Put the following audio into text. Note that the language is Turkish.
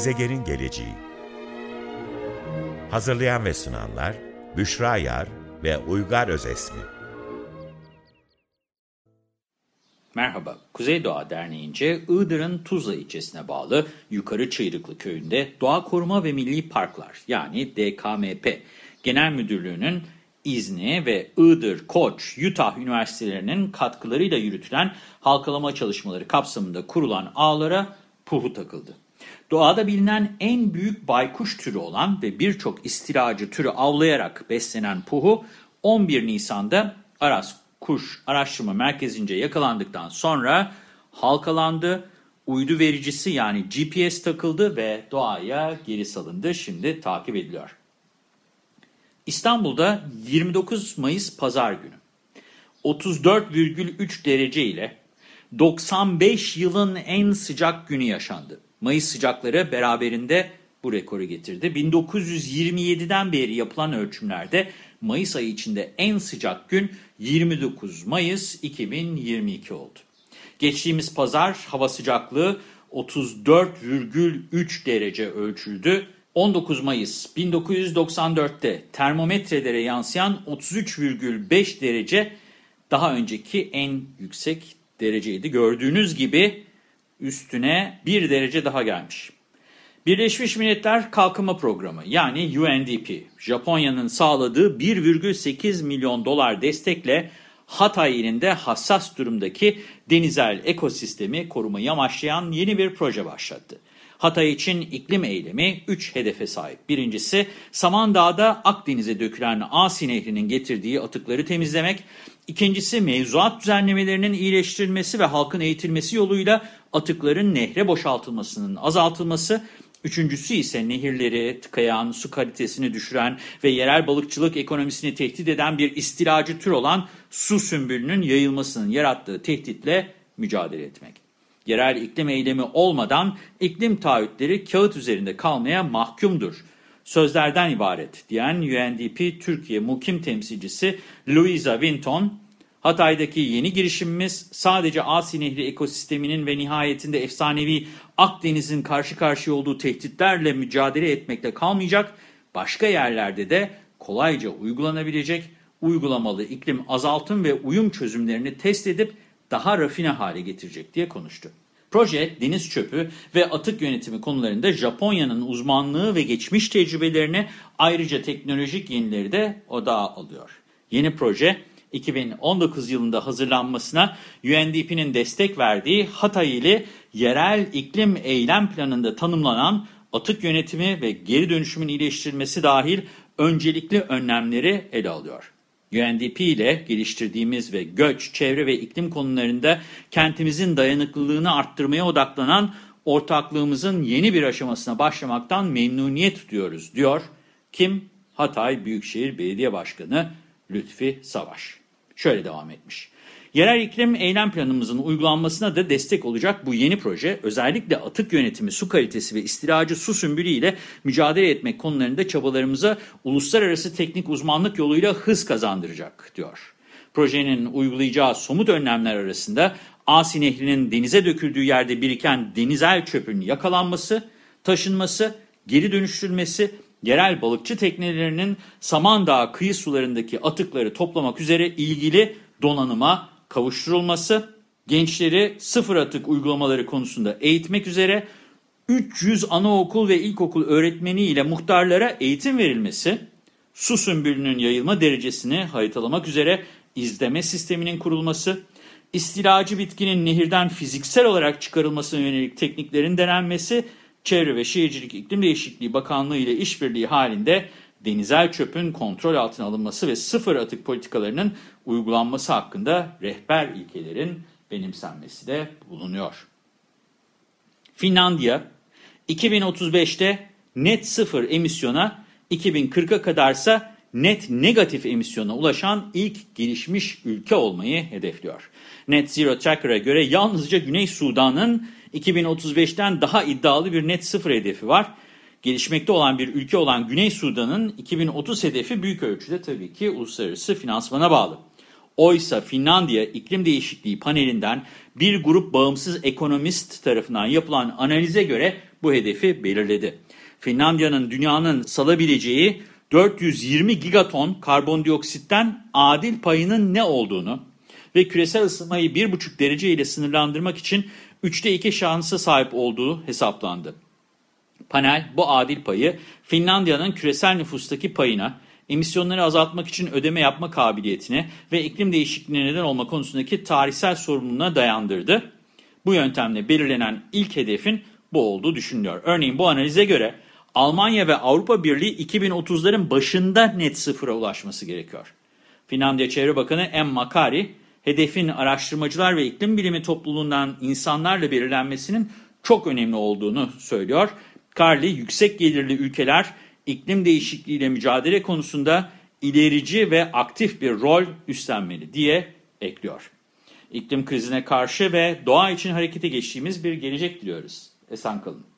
Gezegenin Geleceği Hazırlayan ve sunanlar Büşra Yar ve Uygar Özesmi Merhaba, Kuzey Doğa Derneği'nce Iğdır'ın Tuzla ilçesine bağlı Yukarı Çıyrıklı Köyü'nde Doğa Koruma ve Milli Parklar yani DKMP Genel Müdürlüğü'nün izni ve Iğdır, Koç, Utah Üniversitelerinin katkılarıyla yürütülen halkalama çalışmaları kapsamında kurulan ağlara puhu takıldı. Doğada bilinen en büyük baykuş türü olan ve birçok istilacı türü avlayarak beslenen puhu 11 Nisan'da Aras Kuş Araştırma Merkezi'nce yakalandıktan sonra halkalandı. Uydu vericisi yani GPS takıldı ve doğaya geri salındı. Şimdi takip ediliyor. İstanbul'da 29 Mayıs Pazar günü 34,3 derece ile 95 yılın en sıcak günü yaşandı. Mayıs sıcakları beraberinde bu rekoru getirdi. 1927'den beri yapılan ölçümlerde Mayıs ayı içinde en sıcak gün 29 Mayıs 2022 oldu. Geçtiğimiz pazar hava sıcaklığı 34,3 derece ölçüldü. 19 Mayıs 1994'te termometrelere yansıyan 33,5 derece daha önceki en yüksek dereceydi. Gördüğünüz gibi üstüne bir derece daha gelmiş. Birleşmiş Milletler Kalkınma Programı yani UNDP, Japonya'nın sağladığı 1,8 milyon dolar destekle Hatay ilinde hassas durumdaki denizel ekosistemi korumayı amaçlayan yeni bir proje başlattı. Hatay için iklim eylemi 3 hedefe sahip. Birincisi Samandağ'da Akdeniz'e dökülen Asi Nehri'nin getirdiği atıkları temizlemek. İkincisi mevzuat düzenlemelerinin iyileştirilmesi ve halkın eğitilmesi yoluyla atıkların nehre boşaltılmasının azaltılması. Üçüncüsü ise nehirleri tıkayan, su kalitesini düşüren ve yerel balıkçılık ekonomisini tehdit eden bir istilacı tür olan su sümbülünün yayılmasının yarattığı tehditle mücadele etmek. Yerel iklim eylemi olmadan iklim taahhütleri kağıt üzerinde kalmaya mahkumdur. Sözlerden ibaret diyen UNDP Türkiye mukim temsilcisi Louisa Winton, Hatay'daki yeni girişimimiz sadece Asi Nehri ekosisteminin ve nihayetinde efsanevi Akdeniz'in karşı karşıya olduğu tehditlerle mücadele etmekle kalmayacak, başka yerlerde de kolayca uygulanabilecek uygulamalı iklim azaltım ve uyum çözümlerini test edip daha rafine hale getirecek diye konuştu. Proje, deniz çöpü ve atık yönetimi konularında Japonya'nın uzmanlığı ve geçmiş tecrübelerine ayrıca teknolojik yenileri de odağa alıyor. Yeni proje, 2019 yılında hazırlanmasına UNDP'nin destek verdiği Hatay ili yerel iklim eylem planında tanımlanan atık yönetimi ve geri dönüşümün iyileştirilmesi dahil öncelikli önlemleri ele alıyor. UNDP ile geliştirdiğimiz ve göç, çevre ve iklim konularında kentimizin dayanıklılığını arttırmaya odaklanan ortaklığımızın yeni bir aşamasına başlamaktan memnuniyet duyuyoruz, diyor. Kim? Hatay Büyükşehir Belediye Başkanı Lütfi Savaş. Şöyle devam etmiş. Yerel iklim eylem planımızın uygulanmasına da destek olacak bu yeni proje, özellikle atık yönetimi, su kalitesi ve istilacı su sümbülü ile mücadele etmek konularında çabalarımıza uluslararası teknik uzmanlık yoluyla hız kazandıracak, diyor. Projenin uygulayacağı somut önlemler arasında Asi Nehri'nin denize döküldüğü yerde biriken denizel çöpün yakalanması, taşınması, geri dönüştürülmesi, yerel balıkçı teknelerinin Samandağ kıyı sularındaki atıkları toplamak üzere ilgili donanıma kavuşturulması, gençleri sıfır atık uygulamaları konusunda eğitmek üzere 300 anaokul ve ilkokul öğretmeni ile muhtarlara eğitim verilmesi, su sümbülünün yayılma derecesini haritalamak üzere izleme sisteminin kurulması, istilacı bitkinin nehirden fiziksel olarak çıkarılmasına yönelik tekniklerin denenmesi, Çevre ve Şehircilik İklim Değişikliği Bakanlığı ile işbirliği halinde denizel çöpün kontrol altına alınması ve sıfır atık politikalarının uygulanması hakkında rehber ilkelerin benimsenmesi de bulunuyor. Finlandiya 2035'te net sıfır emisyona 2040'a kadarsa net negatif emisyona ulaşan ilk gelişmiş ülke olmayı hedefliyor. Net Zero Tracker'a göre yalnızca Güney Sudan'ın 2035'ten daha iddialı bir net sıfır hedefi var. Gelişmekte olan bir ülke olan Güney Sudan'ın 2030 hedefi büyük ölçüde tabii ki uluslararası finansmana bağlı. Oysa Finlandiya İklim Değişikliği panelinden bir grup bağımsız ekonomist tarafından yapılan analize göre bu hedefi belirledi. Finlandiya'nın dünyanın salabileceği 420 gigaton karbondioksitten adil payının ne olduğunu ve küresel ısınmayı 1,5 derece ile sınırlandırmak için 3'te 2 şansı sahip olduğu hesaplandı. Panel bu adil payı Finlandiya'nın küresel nüfustaki payına, emisyonları azaltmak için ödeme yapma kabiliyetine ve iklim değişikliğine neden olma konusundaki tarihsel sorumluluğuna dayandırdı. Bu yöntemle belirlenen ilk hedefin bu olduğu düşünülüyor. Örneğin bu analize göre Almanya ve Avrupa Birliği 2030'ların başında net sıfıra ulaşması gerekiyor. Finlandiya Çevre Bakanı M. Makari, hedefin araştırmacılar ve iklim bilimi topluluğundan insanlarla belirlenmesinin çok önemli olduğunu söylüyor. Carly, yüksek gelirli ülkeler iklim değişikliğiyle mücadele konusunda ilerici ve aktif bir rol üstlenmeli diye ekliyor. İklim krizine karşı ve doğa için harekete geçtiğimiz bir gelecek diliyoruz. Esen kalın.